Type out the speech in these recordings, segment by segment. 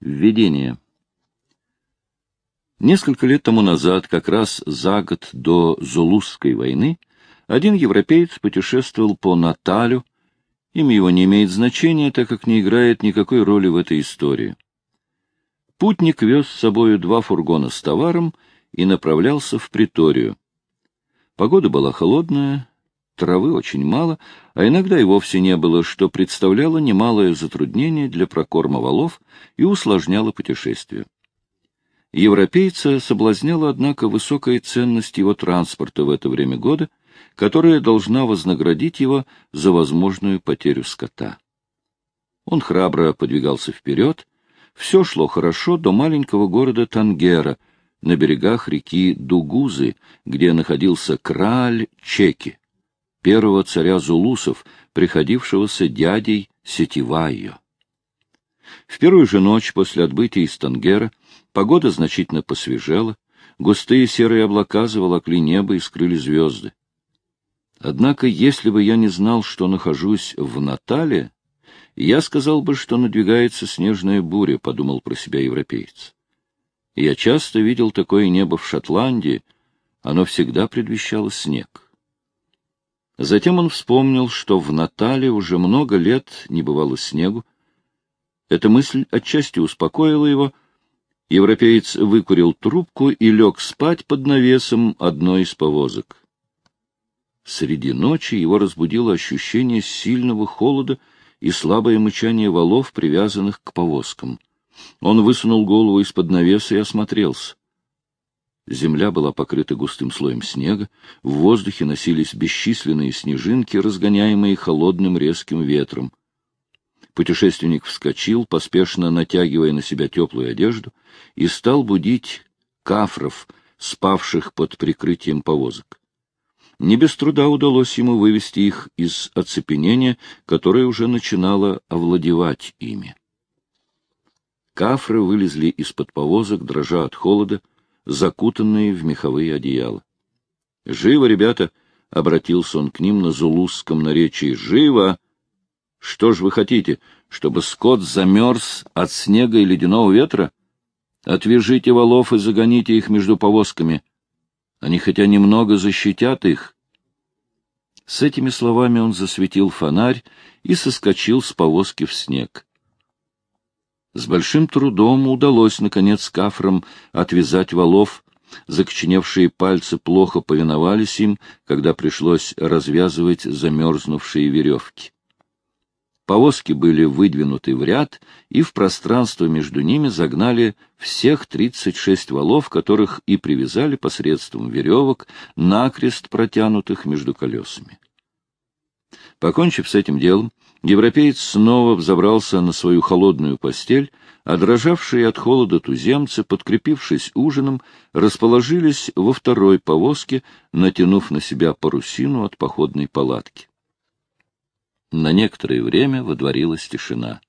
Введение. Несколько лет тому назад, как раз за год до Зулусской войны, один европеец путешествовал по Наталю, имя его не имеет значения, так как не играет никакой роли в этой истории. Путник вез с собою два фургона с товаром и направлялся в приторию. Погода была холодная, травы очень мало, а иногда и вовсе не было, что представляло немалое затруднение для прокорма валов и усложняло путешествие. Европейца соблазняла, однако, высокая ценность его транспорта в это время года, которая должна вознаградить его за возможную потерю скота. Он храбро подвигался вперед, все шло хорошо до маленького города Тангера, на берегах реки Дугузы, где находился краль Чеки, первого царя Зулусов, приходившегося дядей Сетивайо. В первую же ночь после отбытия из Тангера погода значительно посвежела, густые серые облака заволокли небо и скрыли звезды. Однако, если бы я не знал, что нахожусь в Натале, я сказал бы, что надвигается снежная буря, — подумал про себя европеец. Я часто видел такое небо в Шотландии, оно всегда предвещало снег. Затем он вспомнил, что в Натале уже много лет не бывало снегу, эта мысль отчасти успокоила его. Европеец выкурил трубку и лег спать под навесом одной из повозок. Среди ночи его разбудило ощущение сильного холода и слабое мычание валов, привязанных к повозкам. Он высунул голову из-под навеса и осмотрелся. Земля была покрыта густым слоем снега, в воздухе носились бесчисленные снежинки, разгоняемые холодным резким ветром. Путешественник вскочил, поспешно натягивая на себя теплую одежду, и стал будить кафров, спавших под прикрытием повозок. Не без труда удалось ему вывести их из оцепенения, которое уже начинало овладевать ими. Кафры вылезли из-под повозок, дрожа от холода, закутанные в меховые одеяла. — Живо, ребята! — обратился он к ним на зулузском наречии. — Живо! Что ж вы хотите, чтобы скот замерз от снега и ледяного ветра? Отвяжите валов и загоните их между повозками. Они хотя немного защитят их. С этими словами он засветил фонарь и соскочил с повозки в снег. С большим трудом удалось, наконец, кафрам отвязать валов. Закоченевшие пальцы плохо повиновались им, когда пришлось развязывать замерзнувшие веревки. Повозки были выдвинуты в ряд, и в пространство между ними загнали всех 36 валов, которых и привязали посредством веревок, накрест протянутых между колесами. Покончив с этим делом, европеец снова взобрался на свою холодную постель, а дрожавшие от холода туземцы, подкрепившись ужином, расположились во второй повозке, натянув на себя парусину от походной палатки. На некоторое время водворилась тишина.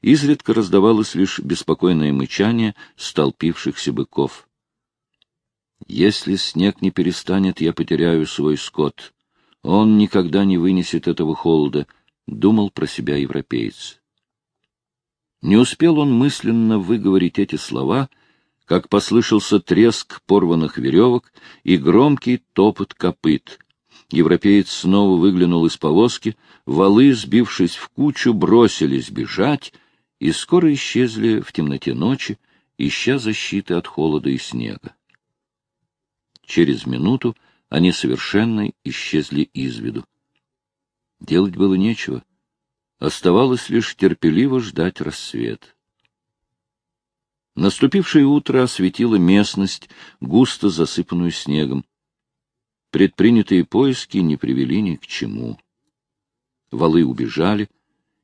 Изредка раздавалось лишь беспокойное мычание столпившихся быков. «Если снег не перестанет, я потеряю свой скот. Он никогда не вынесет этого холода», — думал про себя европеец. Не успел он мысленно выговорить эти слова, как послышался треск порванных веревок и громкий топот копыт — Европеец снова выглянул из повозки, валы, сбившись в кучу, бросились бежать и скоро исчезли в темноте ночи, ища защиты от холода и снега. Через минуту они совершенно исчезли из виду. Делать было нечего. Оставалось лишь терпеливо ждать рассвет. Наступившее утро осветило местность, густо засыпанную снегом. Предпринятые поиски не привели ни к чему. Валы убежали,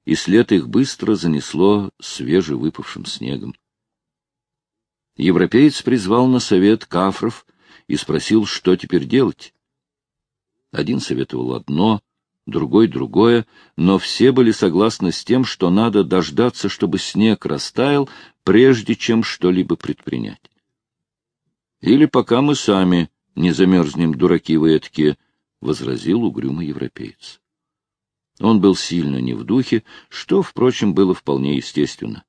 и след их быстро занесло свежевыпавшим снегом. Европеец призвал на совет кафров и спросил, что теперь делать. Один советовал одно, другой — другое, но все были согласны с тем, что надо дождаться, чтобы снег растаял, прежде чем что-либо предпринять. Или пока мы сами не замерзнем, дураки вы эткие, — возразил угрюмый европеец. Он был сильно не в духе, что, впрочем, было вполне естественно.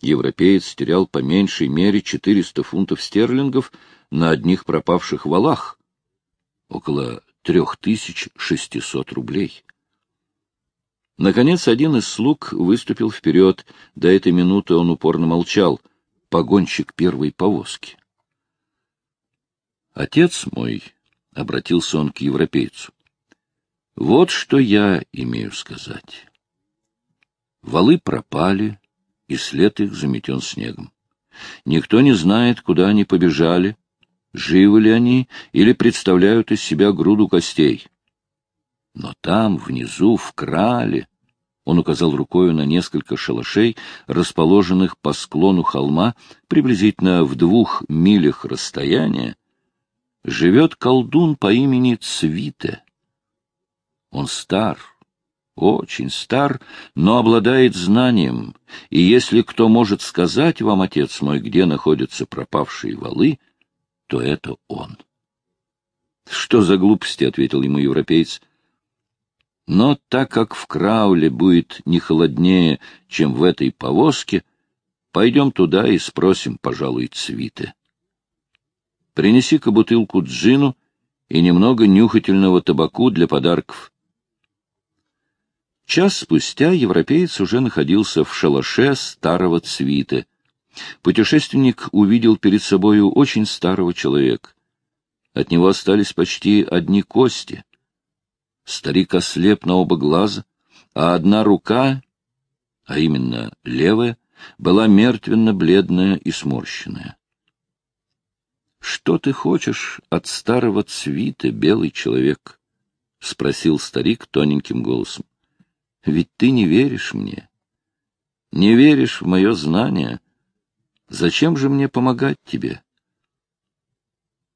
Европеец терял по меньшей мере 400 фунтов стерлингов на одних пропавших валах, около 3600 рублей. Наконец, один из слуг выступил вперед. До этой минуты он упорно молчал. Погонщик первой повозки. «Отец мой», — обратился он к европейцу, — «вот что я имею сказать. Валы пропали, и след их заметен снегом. Никто не знает, куда они побежали, живы ли они или представляют из себя груду костей. Но там, внизу, в крале, он указал рукою на несколько шалашей, расположенных по склону холма, приблизительно в двух милях расстояния, живет колдун по имени Цвите. Он стар, очень стар, но обладает знанием, и если кто может сказать вам, отец мой, где находятся пропавшие валы, то это он. — Что за глупости? — ответил ему европеец. — Но так как в Крауле будет не холоднее, чем в этой повозке, пойдем туда и спросим, пожалуй, цвиты. Принеси-ка бутылку джину и немного нюхательного табаку для подарков. Час спустя европеец уже находился в шалаше старого цвита. Путешественник увидел перед собою очень старого человека. От него остались почти одни кости. Старик ослеп на оба глаза, а одна рука, а именно левая, была мертвенно-бледная и сморщенная. — Что ты хочешь от старого цвита, белый человек? — спросил старик тоненьким голосом. — Ведь ты не веришь мне. Не веришь в мое знание — Зачем же мне помогать тебе?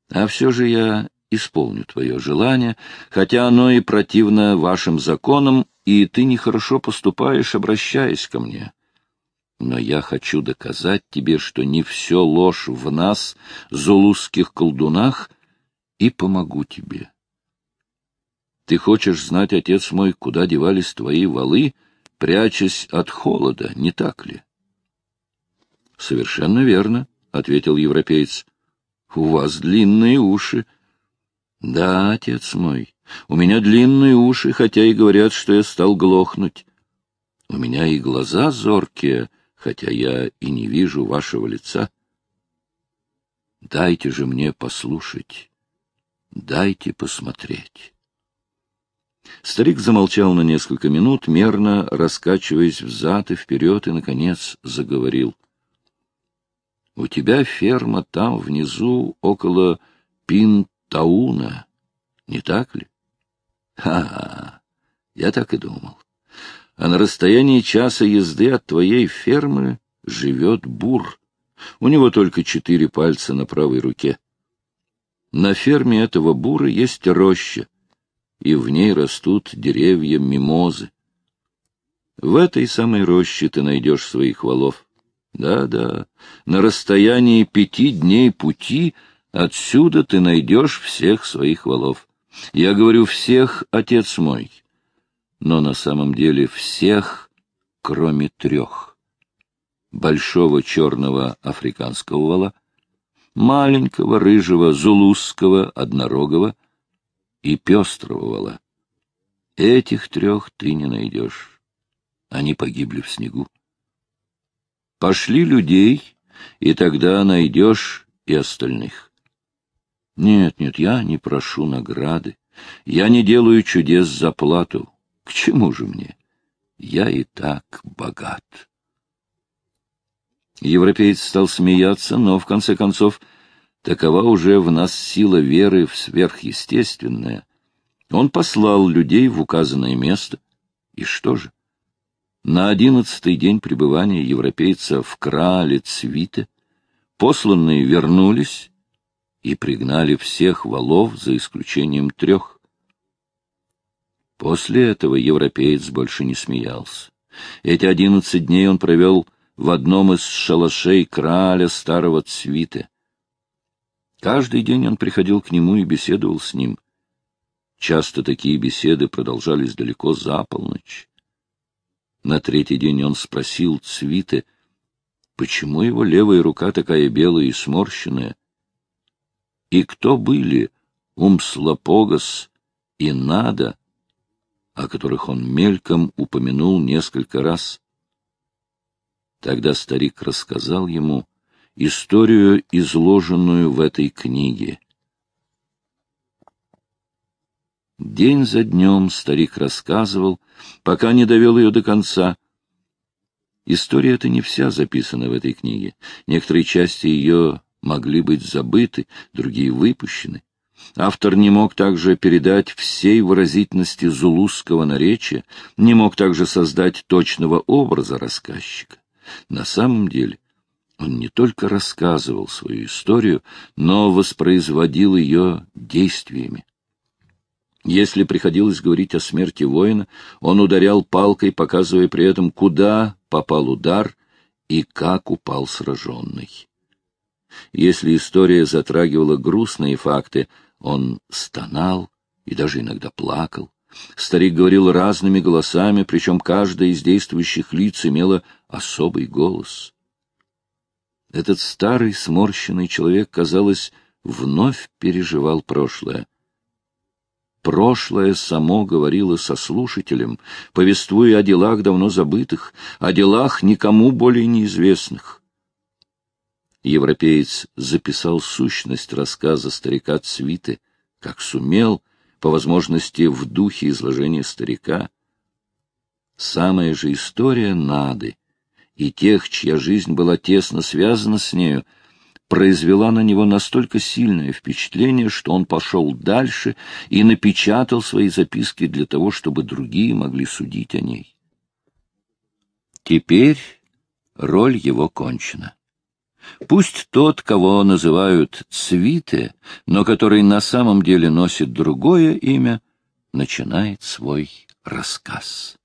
А все же я исполню твое желание, хотя оно и противно вашим законам, и ты нехорошо поступаешь, обращаясь ко мне. Но я хочу доказать тебе, что не все ложь в нас, зулузских колдунах, и помогу тебе. Ты хочешь знать, отец мой, куда девались твои валы, прячась от холода, не так ли? — Совершенно верно, — ответил европеец. — У вас длинные уши. — Да, отец мой, у меня длинные уши, хотя и говорят, что я стал глохнуть. У меня и глаза зоркие, хотя я и не вижу вашего лица. Дайте же мне послушать, дайте посмотреть. Старик замолчал на несколько минут, мерно раскачиваясь взад и вперед, и, наконец, заговорил. У тебя ферма там внизу, около Пинтауна, не так ли? Ха-ха, я так и думал. А на расстоянии часа езды от твоей фермы живет бур. У него только четыре пальца на правой руке. На ферме этого бура есть роща, и в ней растут деревья мимозы. В этой самой роще ты найдешь своих валов. Да-да, на расстоянии пяти дней пути отсюда ты найдешь всех своих валов. Я говорю всех, отец мой, но на самом деле всех, кроме трех. Большого черного африканского вала, маленького рыжего зулузского однорогого и пестрого вала. Этих трех ты не найдешь. Они погибли в снегу. Пошли людей, и тогда найдешь и остальных. Нет, нет, я не прошу награды. Я не делаю чудес за плату. К чему же мне? Я и так богат. Европеец стал смеяться, но, в конце концов, такова уже в нас сила веры в сверхъестественное. Он послал людей в указанное место. И что же? На одиннадцатый день пребывания европейца в Крале Цвите посланные вернулись и пригнали всех валов за исключением трех. После этого европеец больше не смеялся. Эти одиннадцать дней он провел в одном из шалашей краля старого Цвита. Каждый день он приходил к нему и беседовал с ним. Часто такие беседы продолжались далеко за полночь. На третий день он спросил Цвите, почему его левая рука такая белая и сморщенная? И кто были Умслопогас и Нада, о которых он мельком упомянул несколько раз? Тогда старик рассказал ему историю, изложенную в этой книге. День за днем старик рассказывал, пока не довел ее до конца. История эта не вся записана в этой книге. Некоторые части ее могли быть забыты, другие выпущены. Автор не мог также передать всей выразительности зулузского наречия, не мог также создать точного образа рассказчика. На самом деле он не только рассказывал свою историю, но воспроизводил ее действиями. Если приходилось говорить о смерти воина, он ударял палкой, показывая при этом, куда попал удар и как упал сраженный. Если история затрагивала грустные факты, он стонал и даже иногда плакал. Старик говорил разными голосами, причем каждая из действующих лиц имела особый голос. Этот старый сморщенный человек, казалось, вновь переживал прошлое. Прошлое само говорило со слушателем, повествуя о делах давно забытых, о делах никому более неизвестных. Европеец записал сущность рассказа старика Цвиты, как сумел, по возможности в духе изложения старика. Самая же история Нады и тех, чья жизнь была тесно связана с нею, произвела на него настолько сильное впечатление, что он пошел дальше и напечатал свои записки для того, чтобы другие могли судить о ней. Теперь роль его кончена. Пусть тот, кого называют Цвите, но который на самом деле носит другое имя, начинает свой рассказ.